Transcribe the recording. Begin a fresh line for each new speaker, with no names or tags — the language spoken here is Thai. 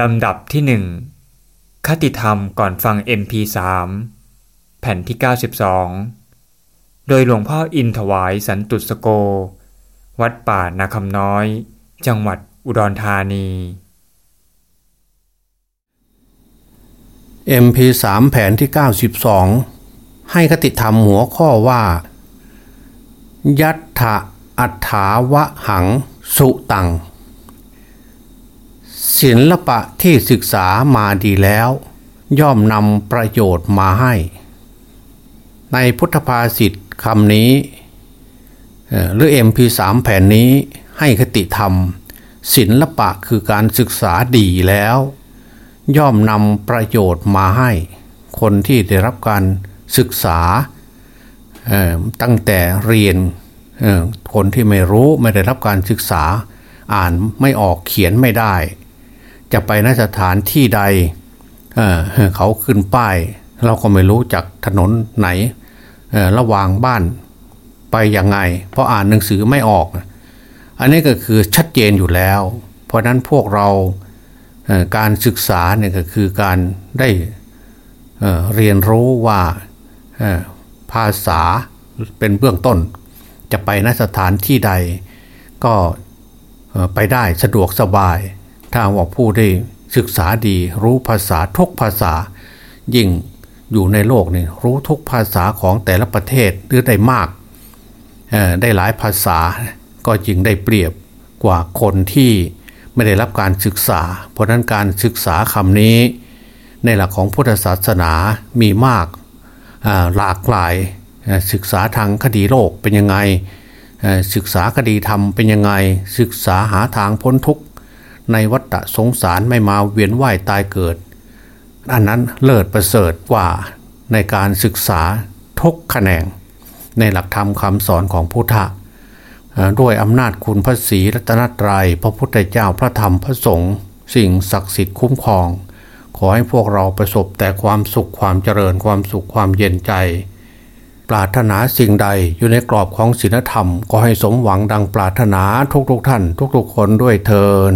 ลำดับที่หนึ่งคติธรรมก่อนฟัง MP3 แผ่นที่ 92 โดยหลวงพ่ออินถวายสันตุสโก วัดป่านาคำน้อย จังหวัดอุดรธานี
MP3 แผ่นที่ 92 ให้คติธรรมหัวข้อว่า ยัตถะอัฏฐาวะหัง สุตัง ศิลปะที่ศึกษามาดีแล้ว ย่อมนำประโยชน์มาให้ ในพุทธภาษิตคำนี้เอ่อหรือ MP3 แผ่นนี้ให้คติธรรม ศิลปะคือการศึกษาดีแล้ว ย่อมนำประโยชน์มาให้ คนที่ได้รับการศึกษาตั้งแต่เรียนคนที่ไม่รู้ไม่ได้รับการศึกษาอ่านไม่ออกเขียนไม่ได้ จะไปนสถานที่ใดเเขาขึ้นป้าย เราก็ไม่รู้จากถนนไหนระหว่างบ้านไปยังไง เพราะอ่านหนังสือไม่ออก อันนี้ก็คือชัดเจนอยู่แล้ว เพราะนั้นพวกเราเการศึกษาเนี่ยก็คือการได้เอ่อเรียนรู้ว่าภาษาเป็นเบื้องต้น จะไปนสถานที่ใดก็ไปได้สะดวกสบาย ถ้าว่าผู้ได้ศึกษาดีรู้ภาษาทุกภาษา ยิ่งอยู่ในโลกนี่รู้ทุกภาษาของแต่ละประเทศหรือได้มากได้หลายภาษาก็จึงได้เปรียบกว่าคนที่ไม่ได้รับการศึกษา เพราะนั้นการศึกษาคำนี้ ในหลักของพุทธศาสนามีมากหลากหลายศึกษาทางคดีโลกเป็นยังไงศึกษาคดีธรรมเป็นยังไงศึกษาหาทางพ้นทุกข์ในวั ฏสงสารไม่มาเวียนว่ายตายเกิด อันนั้นเลิศประเสริฐกว่าในการศึกษาทุกแขนง ในหลักธรรมคำสอนของพุทธะด้วยอำนาจคุณพระศรีรัตนตรยัยพระพุทธเจ้าพระธรรมพระสงฆ์สิ่งศักดิ์สิทธิ์คุ้มครอง ขอให้พวกเราประสบแต่ความสุขความเจริญความสุขความเย็นใจ ปรารถนาสิ่งใดอยู่ในกรอบของศีลธรรม ก็ให้สมหวังดังปรารถนาทุกๆทท่าน ทุกๆคนด้วยเทิน